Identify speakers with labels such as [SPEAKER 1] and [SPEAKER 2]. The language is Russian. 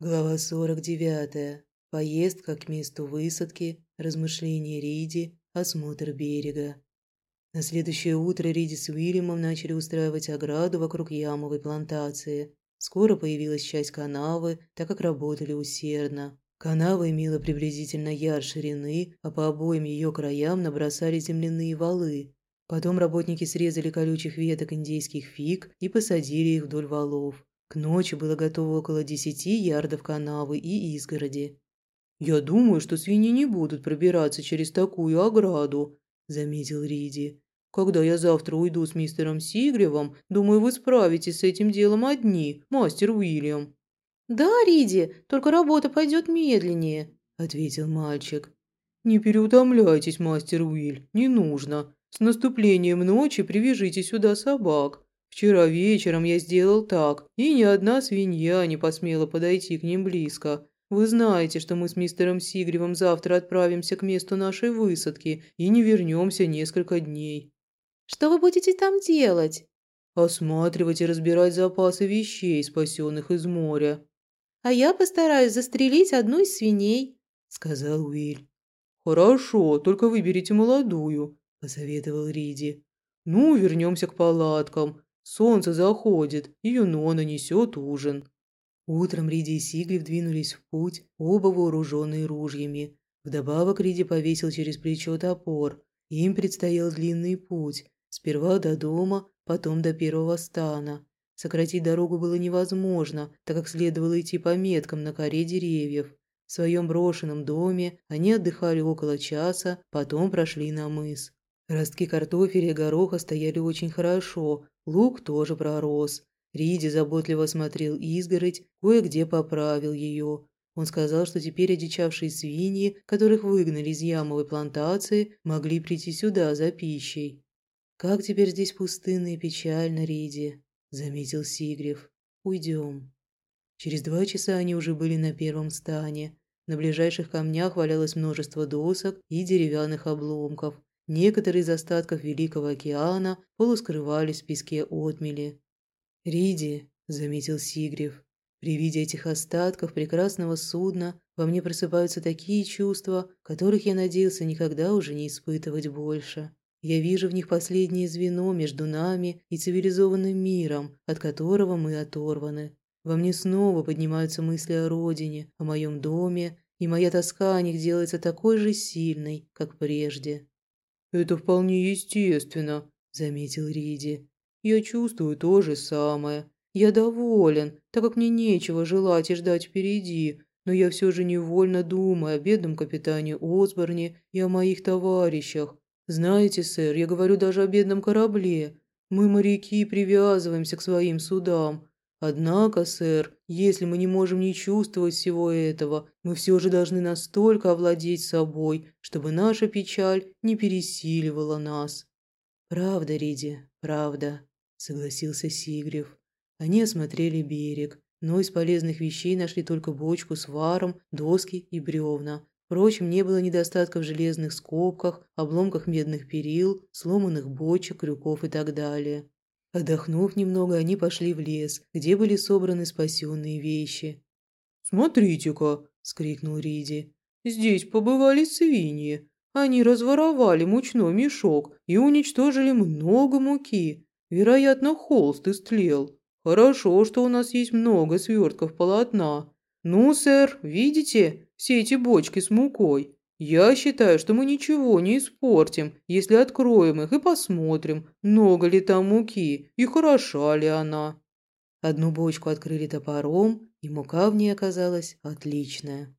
[SPEAKER 1] Глава 49. Поездка к месту высадки, размышления Риди, осмотр берега. На следующее утро Риди с Уильямом начали устраивать ограду вокруг ямовой плантации. Скоро появилась часть канавы, так как работали усердно. Канава имела приблизительно яр ширины, а по обоим ее краям набросали земляные валы. Потом работники срезали колючих веток индейских фиг и посадили их вдоль валов. К ночи было готово около десяти ярдов канавы и изгороди. «Я думаю, что свиньи не будут пробираться через такую ограду», – заметил Риди. «Когда я завтра уйду с мистером Сигревом, думаю, вы справитесь с этим делом одни, мастер Уильям».
[SPEAKER 2] «Да, Риди, только работа пойдет медленнее», – ответил мальчик.
[SPEAKER 1] «Не переутомляйтесь, мастер Уиль, не нужно. С наступлением ночи привяжите сюда собак. Вчера вечером я сделал так, и ни одна свинья не посмела подойти к ним близко. Вы знаете, что мы с мистером Сигревым завтра отправимся к месту нашей высадки и не вернемся несколько дней».
[SPEAKER 2] «Что вы будете там делать?»
[SPEAKER 1] «Осматривать и разбирать запасы вещей, спасенных из моря».
[SPEAKER 2] «А я постараюсь застрелить одну из свиней», — сказал Уиль.
[SPEAKER 1] «Хорошо, только выберите молодую», — посоветовал Риди. «Ну, вернемся к палаткам. Солнце заходит, и Юнона несет ужин. Утром Риди и Сигли вдвинулись в путь, оба вооруженные ружьями. Вдобавок Риди повесил через плечо топор. Им предстоял длинный путь. Сперва до дома, потом до первого стана. Сократить дорогу было невозможно, так как следовало идти по меткам на коре деревьев. В своем брошенном доме они отдыхали около часа, потом прошли на мыс. Ростки картофеля и гороха стояли очень хорошо, лук тоже пророс. Риди заботливо смотрел изгородь, кое-где поправил ее. Он сказал, что теперь одичавшие свиньи, которых выгнали из ямовой плантации, могли прийти сюда за пищей. «Как теперь здесь пустынно и печально, Риди», – заметил Сигрев. «Уйдем». Через два часа они уже были на первом стане. На ближайших камнях валялось множество досок и деревянных обломков. Некоторые из остатков Великого океана полускрывались в песке отмели. «Риди», – заметил Сигрев, – «при виде этих остатков прекрасного судна во мне просыпаются такие чувства, которых я надеялся никогда уже не испытывать больше. Я вижу в них последнее звено между нами и цивилизованным миром, от которого мы оторваны. Во мне снова поднимаются мысли о родине, о моем доме, и моя тоска о них делается такой же сильной, как прежде. «Это вполне естественно», – заметил Риди. «Я чувствую то же самое. Я доволен, так как мне нечего желать и ждать впереди, но я все же невольно думаю о бедном капитане Осборне и о моих товарищах. Знаете, сэр, я говорю даже о бедном корабле. Мы, моряки, привязываемся к своим судам, Однако, сэр, если мы не можем не чувствовать всего этого, мы все же должны настолько овладеть собой, чтобы наша печаль не пересиливала нас». «Правда, Риди, правда», – согласился Сигрев. Они осмотрели берег, но из полезных вещей нашли только бочку с варом, доски и бревна. Впрочем, не было недостатка в железных скобках, обломках медных перил, сломанных бочек, крюков и так далее. Отдохнув немного, они пошли в лес, где были собраны спасенные вещи. «Смотрите-ка!» – скрикнул Риди. «Здесь побывали свиньи. Они разворовали мучной мешок и уничтожили много муки. Вероятно, холст истлел. Хорошо, что у нас есть много свертков полотна. Ну, сэр, видите, все эти бочки с мукой? Я считаю, что мы ничего не испортим, если откроем их и посмотрим, много ли там муки и хороша ли она. Одну бочку открыли топором, и мука в ней оказалась отличная.